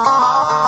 Oh,